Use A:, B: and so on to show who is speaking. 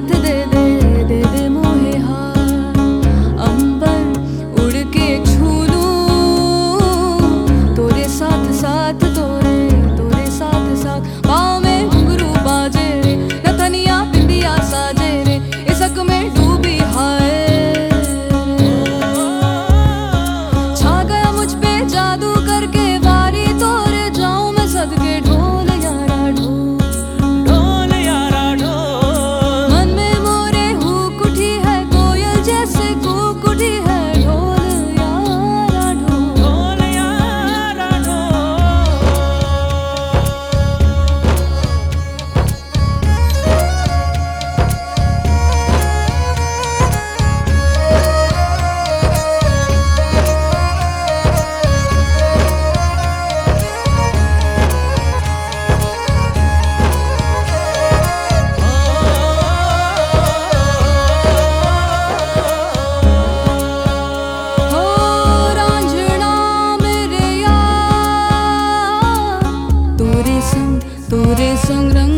A: partide তোরে সংগ্রাম